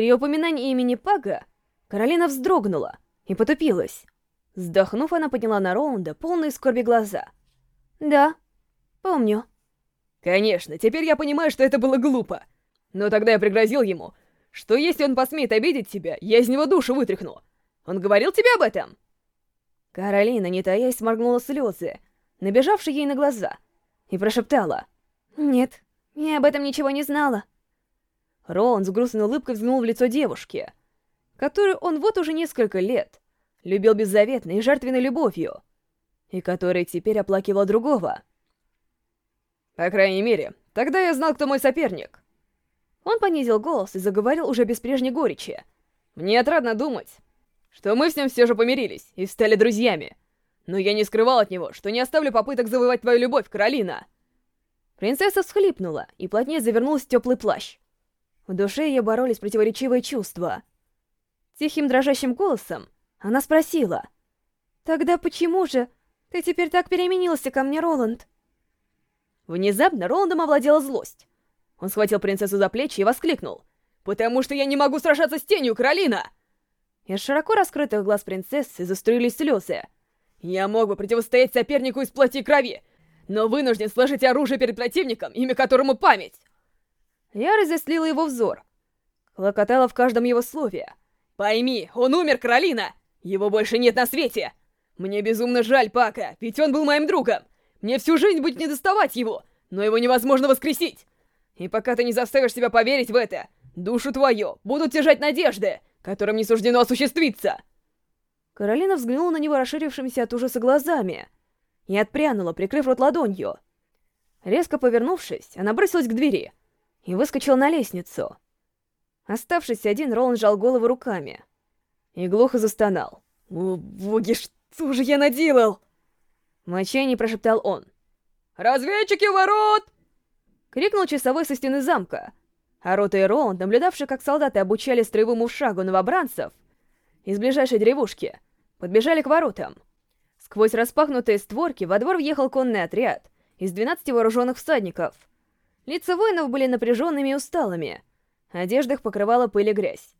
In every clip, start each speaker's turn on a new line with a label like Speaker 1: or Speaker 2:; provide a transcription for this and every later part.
Speaker 1: При упоминании имени Пага Каролина вздрогнула и потупилась. Вздохнув, она подняла на Роланда полные скорби глаза. «Да, помню».
Speaker 2: «Конечно, теперь я понимаю, что это было глупо. Но тогда я пригрозил ему, что если он посмеет обидеть тебя, я из него душу вытряхну. Он говорил тебе об этом?»
Speaker 1: Каролина, не таясь, сморгнула слезы, набежавшие ей на глаза, и прошептала. «Нет, я об этом ничего не знала». Роланд с грустной улыбкой взглянул в лицо девушки, которую он вот уже несколько лет любил беззаветной и жертвенной любовью, и которая теперь оплакивала другого.
Speaker 2: «По крайней мере, тогда я знал, кто мой соперник».
Speaker 1: Он понизил голос и заговорил уже без прежней горечи.
Speaker 2: «Мне отрадно думать, что мы с ним все же помирились и стали друзьями. Но я не скрывал от него, что не оставлю попыток завоевать твою любовь, Каролина!»
Speaker 1: Принцесса всхлипнула и плотнее завернулась в теплый плащ. В душе ее боролись противоречивые чувства. Тихим дрожащим голосом она спросила. «Тогда почему же ты теперь так переменился ко мне, Роланд?» Внезапно Роландом овладела злость. Он схватил принцессу за плечи и воскликнул.
Speaker 2: «Потому что я не могу сражаться с тенью, Каролина!»
Speaker 1: Из широко раскрытых глаз принцессы заструились слезы.
Speaker 2: «Я мог бы противостоять сопернику из плоти и крови, но вынужден сложить оружие перед противником, имя которому память!»
Speaker 1: Я разъяснила его взор. Клокотала в каждом его слове.
Speaker 2: «Пойми, он умер, Каролина! Его больше нет на свете! Мне безумно жаль Пака, ведь он был моим другом! Мне всю жизнь будет недоставать его, но его невозможно воскресить! И пока ты не заставишь себя поверить в это, душу твою будут тяжать надежды, которым не суждено осуществиться!»
Speaker 1: Каролина взглянула на него расширившимися от ужаса глазами и отпрянула, прикрыв рот ладонью. Резко повернувшись, она бросилась к двери и выскочила на лестницу. Оставшись один, Роланд сжал голову руками и глухо застонал.
Speaker 2: «О, боги, что же я наделал?»
Speaker 1: Отчаянии прошептал он.
Speaker 2: «Разведчики ворот!»
Speaker 1: Крикнул часовой со стены замка, а Рота и Роланд, наблюдавшие, как солдаты обучали строевому шагу новобранцев, из ближайшей деревушки, подбежали к воротам. Сквозь распахнутые створки во двор въехал конный отряд из 12 вооруженных всадников. Лица воинов были напряженными и усталыми. Одежда их покрывала пыль и грязь.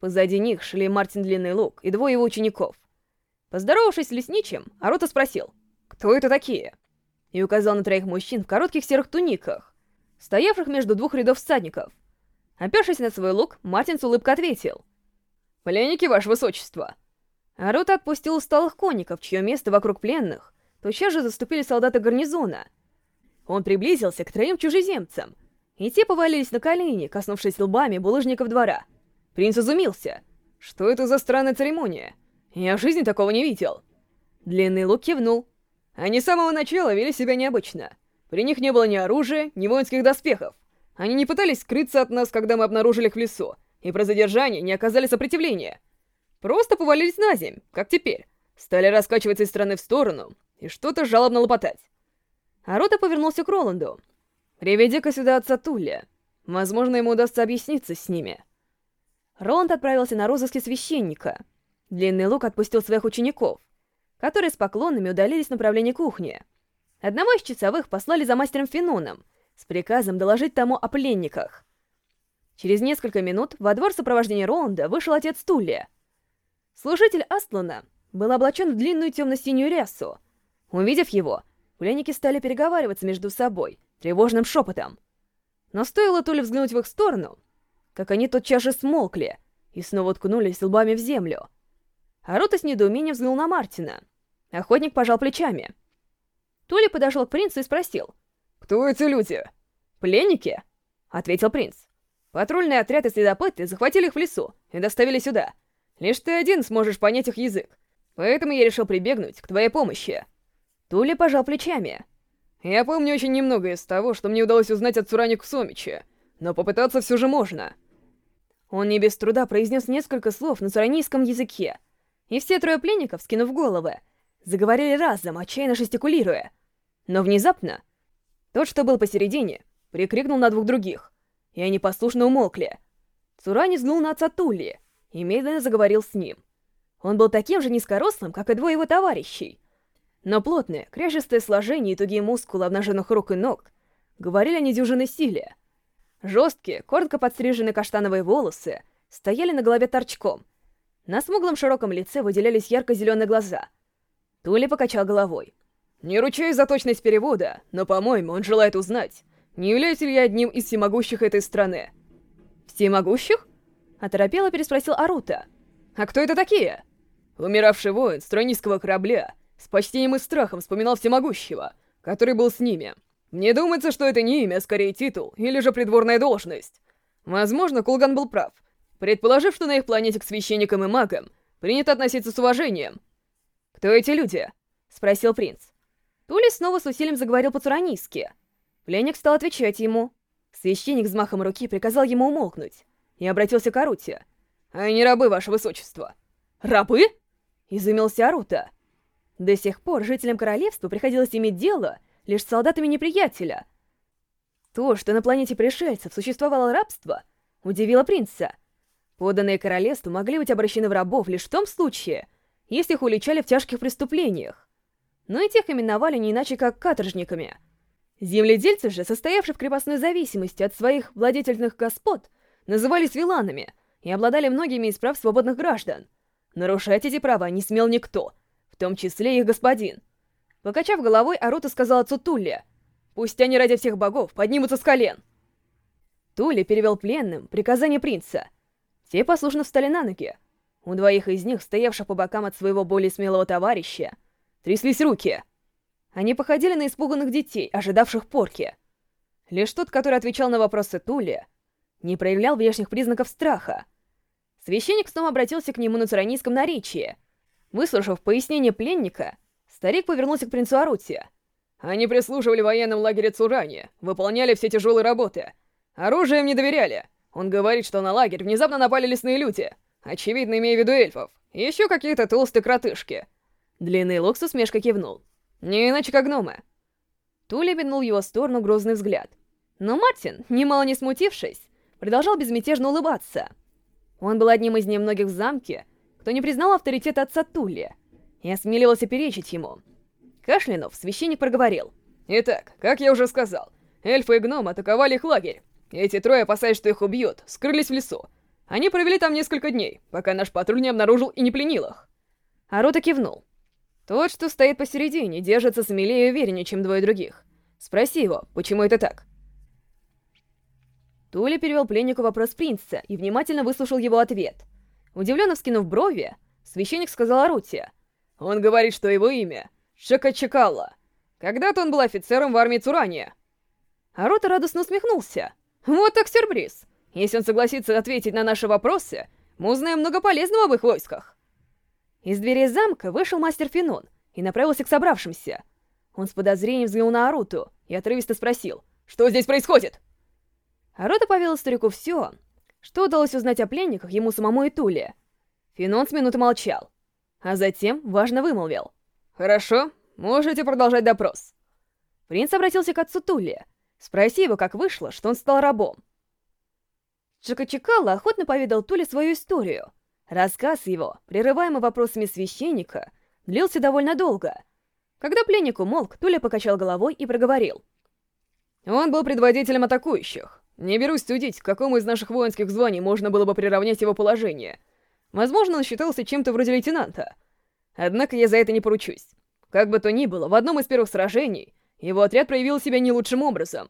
Speaker 1: Позади них шли Мартин Длинный Лук и двое его учеников. Поздоровавшись с лесничим, Арота спросил, «Кто это такие?» И указал на троих мужчин в коротких серых туниках, стоявших между двух рядов всадников. Опершись на свой лук, Мартин с улыбкой ответил.
Speaker 2: «Пленники, ваше высочество!»
Speaker 1: Арута отпустил усталых конников, чье место вокруг пленных, тотчас же заступили солдаты гарнизона. Он приблизился к троим чужеземцам, и те повалились на колени, коснувшись лбами булыжников двора. Принц изумился. «Что это за странная церемония? Я в жизни такого не видел!» Длинный лук кивнул.
Speaker 2: Они с самого начала вели себя необычно. При них не было ни оружия, ни воинских доспехов. Они не пытались скрыться от нас, когда мы обнаружили их в лесу, и про задержание не оказали сопротивления. Просто повалились на земь, как теперь. Стали раскачиваться из стороны в сторону и что-то жалобно лопотать.
Speaker 1: Арота повернулся к Роланду. «Приведи-ка сюда отца Тулля. Возможно, ему удастся объясниться с ними». Роланд отправился на розыски священника. Длинный лук отпустил своих учеников, которые с поклонами удалились в направлении кухни. Одного из часовых послали за мастером Феноном с приказом доложить тому о пленниках. Через несколько минут во двор сопровождения Роланда вышел отец Тулли. Служитель Астлана был облачен в длинную темно-синюю рясу. Увидев его, пленники стали переговариваться между собой тревожным шепотом. Но стоило Туле взглянуть в их сторону, как они тотчас же смолкли и снова ткнулись лбами в землю. А Рота с недоумением взглянул на Мартина. Охотник пожал плечами — Тули подошел к принцу и спросил.
Speaker 2: «Кто эти люди?»
Speaker 1: «Пленники?» — ответил принц. «Патрульный отряд и следопыты захватили их в лесу и доставили сюда. Лишь ты один сможешь понять их язык, поэтому я решил прибегнуть к твоей помощи». Тули пожал плечами.
Speaker 2: «Я помню очень немного из того, что мне удалось узнать от Цурани Кусомича, но попытаться все же можно».
Speaker 1: Он не без труда произнес несколько слов на цуранийском языке, и все трое пленников, скинув головы, заговорили разом, отчаянно жестикулируя. Но внезапно тот, что был посередине, прикрикнул на двух других, и они послушно умолкли. Цурани взглянул на отца Тулли и медленно заговорил с ним. Он был таким же низкорослым, как и двое его товарищей. Но плотное, кряжестое сложение и тугие мускулы обнаженных рук и ног говорили о недюжинной силе. Жесткие, коротко подстриженные каштановые волосы стояли на голове торчком. На смуглом широком лице выделялись ярко-зеленые глаза. Тули покачал головой.
Speaker 2: «Не ручаюсь за точность перевода, но, по-моему, он желает узнать, не являюсь ли я одним из всемогущих этой страны».
Speaker 1: «Всемогущих?» — оторопело переспросил Арута.
Speaker 2: «А кто это такие?» Умиравший воин с тронийского корабля с почтением и страхом вспоминал всемогущего, который был с ними. Мне думается, что это не имя, а скорее титул, или же придворная должность. Возможно, Кулган был прав, предположив, что на их планете к священникам и магам принято относиться с уважением.
Speaker 1: «Кто эти люди?» — спросил принц. Тули снова с усилием заговорил по-туранийски. Пленник стал отвечать ему. Священник с махом руки приказал ему умолкнуть и обратился к Аруте.
Speaker 2: «Они рабы, ваше высочество».
Speaker 1: «Рабы?» — изумился Арута. До сих пор жителям королевства приходилось иметь дело лишь с солдатами неприятеля. То, что на планете пришельцев существовало рабство, удивило принца. Поданные королевству могли быть обращены в рабов лишь в том случае, если их уличали в тяжких преступлениях. Но и тех именовали не иначе как каторжниками. Земледельцы же, состоявшие в крепостной зависимости от своих владетельных господ, назывались виланами и обладали многими из прав свободных граждан. Нарушать эти права не смел никто — том числе их господин. Покачав головой, Арута сказал отцу Тулли, «Пусть они ради всех богов поднимутся с колен!» Тулли перевел пленным приказание принца. Те послушно встали на ноги. У двоих из них, стоявших по бокам от своего более смелого товарища, тряслись руки. Они походили на испуганных детей, ожидавших порки. Лишь тот, который отвечал на вопросы Тули, не проявлял внешних признаков страха. Священник снова обратился к нему на царанийском наречии — Выслушав пояснение пленника, старик повернулся к принцу Арутия. Они прислуживали в военном лагере Цурани, выполняли все тяжелые работы. Оружием не доверяли. Он говорит, что на лагерь внезапно напали лесные люди, очевидно, имея в виду эльфов, и еще какие-то толстые кротышки. Длинный лук с кивнул. Не иначе как гномы. Тули метнул в его сторону грозный взгляд. Но Мартин, немало не смутившись, продолжал безмятежно улыбаться. Он был одним из немногих в замке, кто не признал авторитет отца Тулли и осмеливался перечить ему. Кашлянув, священник проговорил.
Speaker 2: «Итак, как я уже сказал, эльфы и гном атаковали их лагерь. Эти трое, опасаясь, что их убьют, скрылись в лесу. Они провели там несколько дней, пока наш патруль не обнаружил и не пленил их».
Speaker 1: Арота кивнул. «Тот, что стоит посередине, держится смелее и увереннее, чем двое других. Спроси его, почему это так?» Тули перевел пленнику вопрос принца и внимательно выслушал его ответ — Удивленно вскинув брови, священник сказал Арути.
Speaker 2: «Он говорит, что его имя — Шакачакалла. Когда-то он был офицером в армии Цурани».
Speaker 1: Арута радостно усмехнулся. «Вот так сюрприз. Если он согласится ответить на наши вопросы, мы узнаем много полезного об их войсках». Из дверей замка вышел мастер Фенон и направился к собравшимся. Он с подозрением взглянул на Аруту и отрывисто спросил, «Что здесь происходит?» Арута поведал старику все, что удалось узнать о пленниках ему самому и Туле? Финон с минуты молчал, а затем важно вымолвил.
Speaker 2: «Хорошо, можете продолжать допрос».
Speaker 1: Принц обратился к отцу Туле. Спроси его, как вышло, что он стал рабом. Чикачикала охотно поведал Туле свою историю. Рассказ его, прерываемый вопросами священника, длился довольно долго. Когда пленник умолк, Туля покачал головой и проговорил.
Speaker 2: Он был предводителем атакующих. Не берусь судить, к какому из наших воинских званий можно было бы приравнять его положение. Возможно, он считался чем-то вроде лейтенанта. Однако я за это не поручусь. Как бы то ни было, в одном из первых сражений его отряд проявил себя не лучшим образом.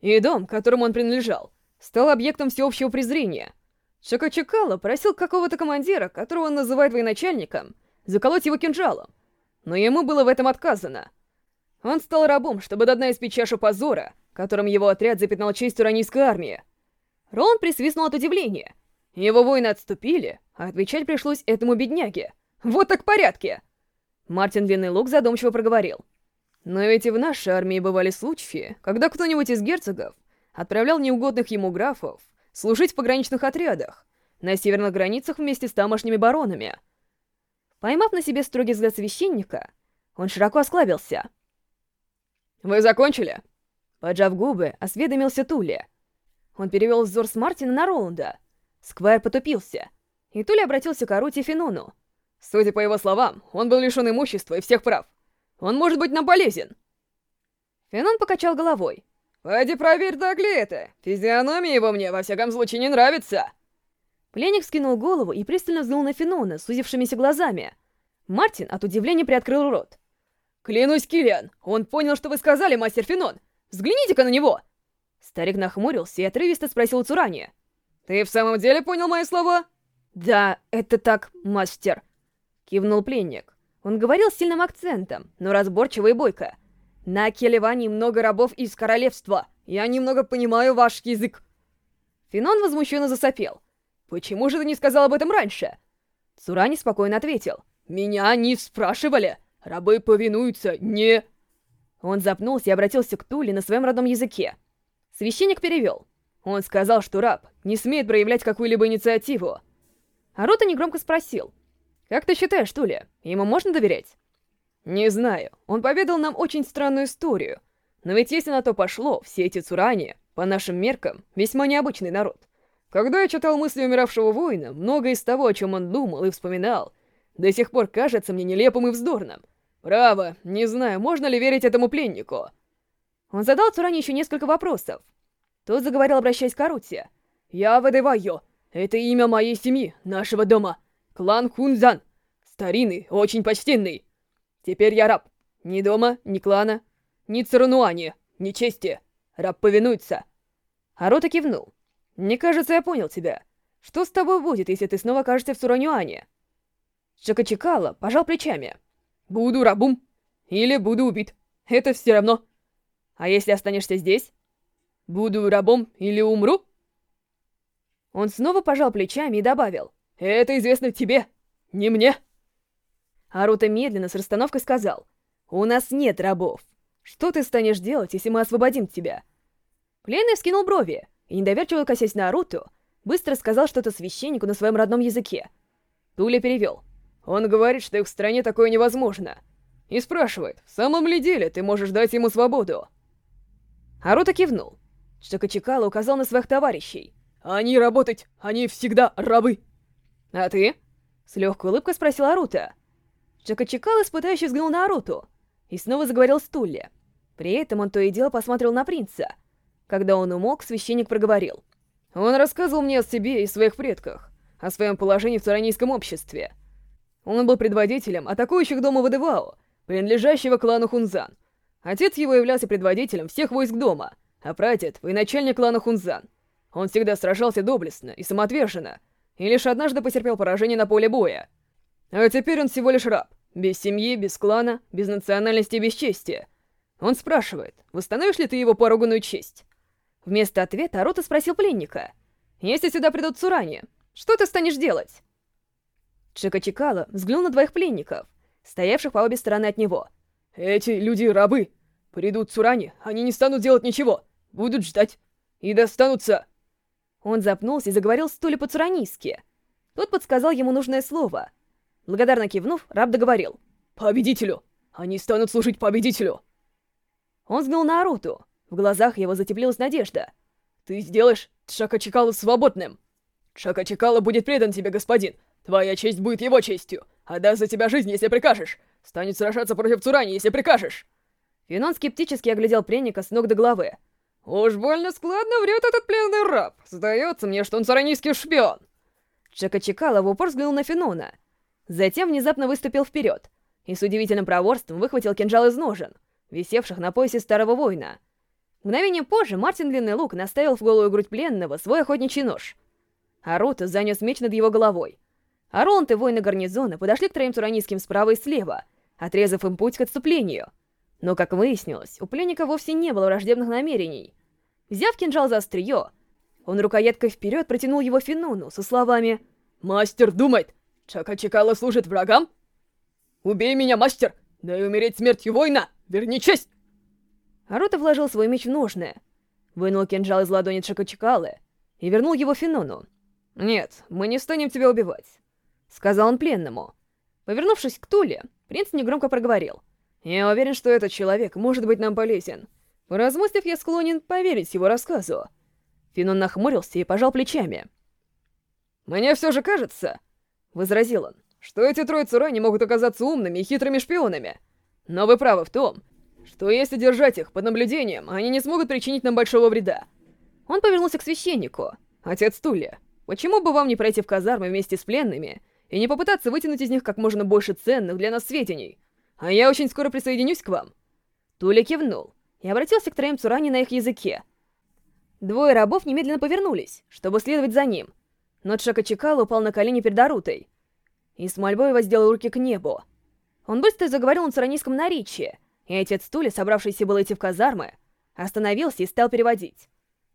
Speaker 2: И дом, которому он принадлежал, стал объектом всеобщего презрения. Чакачакала просил какого-то командира, которого он называет военачальником, заколоть его кинжалом. Но ему было в этом отказано. Он стал рабом, чтобы до дна испить чашу позора — которым его отряд запятнал честь уранийской армии. Рон присвистнул от удивления. Его воины отступили, а отвечать пришлось этому бедняге. Вот так порядки! Мартин Длинный Лук задумчиво проговорил. Но ведь и в нашей армии бывали случаи, когда кто-нибудь из герцогов отправлял неугодных ему графов служить в пограничных отрядах, на северных границах вместе с тамошними баронами. Поймав на себе строгий взгляд священника, он широко осклабился. «Вы закончили?» Поджав губы, осведомился Тули. Он перевел взор с Мартина на Роланда. Сквайр потупился. И Тули обратился к Арути Фенону. Судя по его словам, он был лишен имущества и всех прав. Он может быть нам полезен. Фенон покачал головой. «Пойди проверь, так ли это. Физиономия его мне, во всяком случае, не нравится».
Speaker 1: Пленник скинул голову и пристально взглянул на Фенона с сузившимися глазами. Мартин от удивления приоткрыл рот.
Speaker 2: «Клянусь, Киллиан, он понял, что вы сказали, мастер Фенон! Взгляните-ка на него!»
Speaker 1: Старик нахмурился и отрывисто спросил Цурани.
Speaker 2: «Ты в самом деле понял мои слова?»
Speaker 1: «Да, это так, мастер», — кивнул пленник. Он говорил с сильным акцентом, но разборчиво и бойко. «На Келеване много рабов из королевства. Я немного понимаю ваш язык». Финон возмущенно засопел.
Speaker 2: «Почему же ты не сказал об этом раньше?»
Speaker 1: Цурани спокойно ответил.
Speaker 2: «Меня не спрашивали. Рабы повинуются не...»
Speaker 1: Он запнулся и обратился к Туле на своем родном языке. Священник перевел. Он сказал, что раб не смеет проявлять какую-либо инициативу. Арота негромко спросил. «Как ты считаешь, Туля, ему можно доверять?» «Не знаю. Он поведал нам очень странную историю. Но ведь если на то пошло, все эти цурани, по нашим меркам, весьма необычный народ. Когда я читал мысли умиравшего воина, многое из того, о чем он думал и вспоминал, до сих пор кажется мне нелепым и вздорным. Право, не знаю, можно ли верить этому пленнику». Он задал Цуране еще несколько вопросов. Тот заговорил, обращаясь к Аруте. «Я Вадевайо. Это имя моей семьи, нашего дома. Клан Хунзан. Старинный, очень почтенный. Теперь я раб. Ни дома, ни клана, ни Царунуани, ни чести. Раб повинуется. Арота кивнул. «Мне кажется, я понял тебя. Что с тобой будет, если ты снова окажешься в Цуранюане?» Чакачикала пожал плечами. «Буду рабум. Или буду убит. Это все равно. А если останешься здесь? Буду рабом или умру?» Он снова пожал плечами и добавил. «Это известно тебе, не мне». Арута медленно с расстановкой сказал. «У нас нет рабов. Что ты станешь делать, если мы освободим тебя?» Пленный вскинул брови и, недоверчиво косясь на Аруту, быстро сказал что-то священнику на своем родном языке. Туля перевел. «Он говорит, что их в стране такое невозможно. И спрашивает, в самом ли деле ты можешь дать ему свободу?» Арута кивнул. Штокочекало указал на своих товарищей. «Они работать, они всегда рабы!» «А ты?» — с легкой улыбкой спросил Арута. Чакачикал испытающе взглянул на Аруту и снова заговорил с Тулли. При этом он то и дело посмотрел на принца. Когда он умолк, священник проговорил. «Он рассказывал мне о себе и своих предках, о своем положении в царанийском обществе. Он был предводителем атакующих дома Вадевао, принадлежащего клану Хунзан. Отец его являлся предводителем всех войск дома, а прадед — военачальник клана Хунзан. Он всегда сражался доблестно и самоотверженно, и лишь однажды потерпел поражение на поле боя. А теперь он всего лишь раб, без семьи, без клана, без национальности и без чести. Он спрашивает, восстановишь ли ты его поруганную честь? Вместо ответа Арута спросил пленника, «Если сюда придут Цурани, что ты станешь делать?» Чика взглянул на двоих пленников, стоявших по обе стороны от него. «Эти люди рабы. Придут Цурани, они не станут делать ничего, будут ждать и достанутся он запнулся и заговорил столь по-цуранийски. Тот подсказал ему нужное слово. Благодарно кивнув, раб договорил. «Победителю! Они станут служить победителю!» Он взглянул на Аруту. В глазах его затеплилась надежда. «Ты сделаешь Чакачикала свободным! Чакачикала будет предан тебе, господин! Твоя честь будет его честью! Отдаст за тебя жизнь, если прикажешь! Станет сражаться против Цурани, если прикажешь!» Финон скептически оглядел пленника с ног до головы. «Уж больно складно врет этот пленный раб. Сдается мне, что он саранийский шпион». Чекала в упор взглянул на Фенона. Затем внезапно выступил вперед и с удивительным проворством выхватил кинжал из ножен, висевших на поясе старого воина. Мгновение позже Мартин Длинный Лук наставил в голую грудь пленного свой охотничий нож. Арута занес меч над его головой. А Роланд и воины гарнизона подошли к троим туранийским справа и слева, отрезав им путь к отступлению. Но, как выяснилось, у пленника вовсе не было враждебных намерений. Взяв кинжал за острие, он рукояткой вперед протянул его Финуну со словами «Мастер думает, Чака-Чакала служит врагам? Убей меня, мастер! Да и умереть смертью воина! Верни честь!» Арута вложил свой меч в ножны, вынул кинжал из ладони Чака-Чакалы и вернул его Финуну. «Нет, мы не станем тебя убивать», — сказал он пленному. Повернувшись к Туле, принц негромко проговорил. «Я уверен, что этот человек может быть нам полезен. Поразмыслив, я склонен поверить его рассказу. Финон нахмурился и пожал плечами. «Мне все же кажется», — возразил он, «что эти трое Цура не могут оказаться умными и хитрыми шпионами. Но вы правы в том, что если держать их под наблюдением, они не смогут причинить нам большого вреда». Он повернулся к священнику, отец Тулли. почему бы вам не пройти в казармы вместе с пленными и не попытаться вытянуть из них как можно больше ценных для нас сведений? А я очень скоро присоединюсь к вам». Туля кивнул и обратился к троим Цурани на их языке. Двое рабов немедленно повернулись, чтобы следовать за ним, но Чака упал на колени перед Арутой и с мольбой воздел руки к небу. Он быстро заговорил на цуранийском наречии, и отец Тули, собравшийся было идти в казармы, остановился и стал переводить.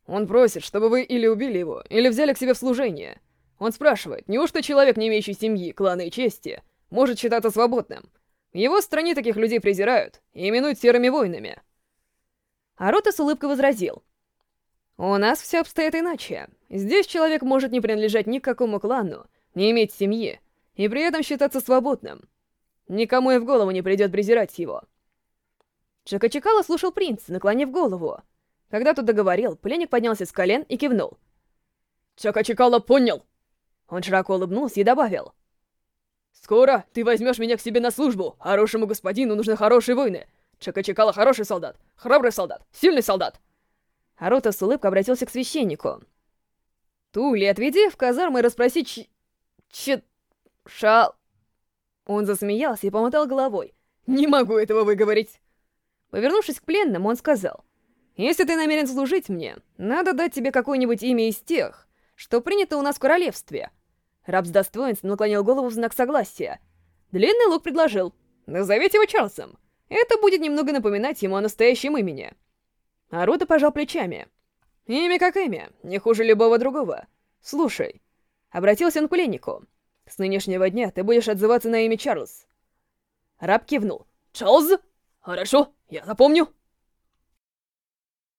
Speaker 2: Он просит, чтобы вы или убили его, или взяли к себе в служение. Он спрашивает, неужто человек, не имеющий семьи, клана и чести, может считаться свободным? В его стране таких людей презирают и именуют серыми воинами.
Speaker 1: Арота с улыбкой возразил. «У нас все обстоит иначе. Здесь человек может не принадлежать ни к какому клану, не иметь семьи, и при этом считаться свободным. Никому и в голову не придет презирать его». Чакачикала слушал принца, наклонив голову. Когда тот договорил, пленник поднялся с колен и кивнул.
Speaker 2: «Чакачикала понял!»
Speaker 1: Он широко улыбнулся и добавил.
Speaker 2: «Скоро ты возьмешь меня к себе на службу. Хорошему господину нужны хорошие воины. Чакачикала хороший солдат, храбрый солдат, сильный солдат.
Speaker 1: Арута с улыбкой обратился к священнику. Тули, отведи в казарму и расспроси ч... ч... шал... Он засмеялся и помотал головой.
Speaker 2: «Не могу этого выговорить!»
Speaker 1: Повернувшись к пленному, он сказал. «Если ты намерен служить мне, надо дать тебе какое-нибудь имя из тех, что принято у нас в королевстве». Раб с достоинством наклонил голову в знак согласия. Длинный лук предложил. «Назовите его Чарльзом. Это будет немного напоминать ему о настоящем имени. Аруда пожал плечами. Имя как имя, не хуже любого другого. Слушай, обратился он к пленнику. С нынешнего дня ты будешь отзываться на имя Чарльз. Раб кивнул.
Speaker 2: Чарльз? Хорошо, я запомню.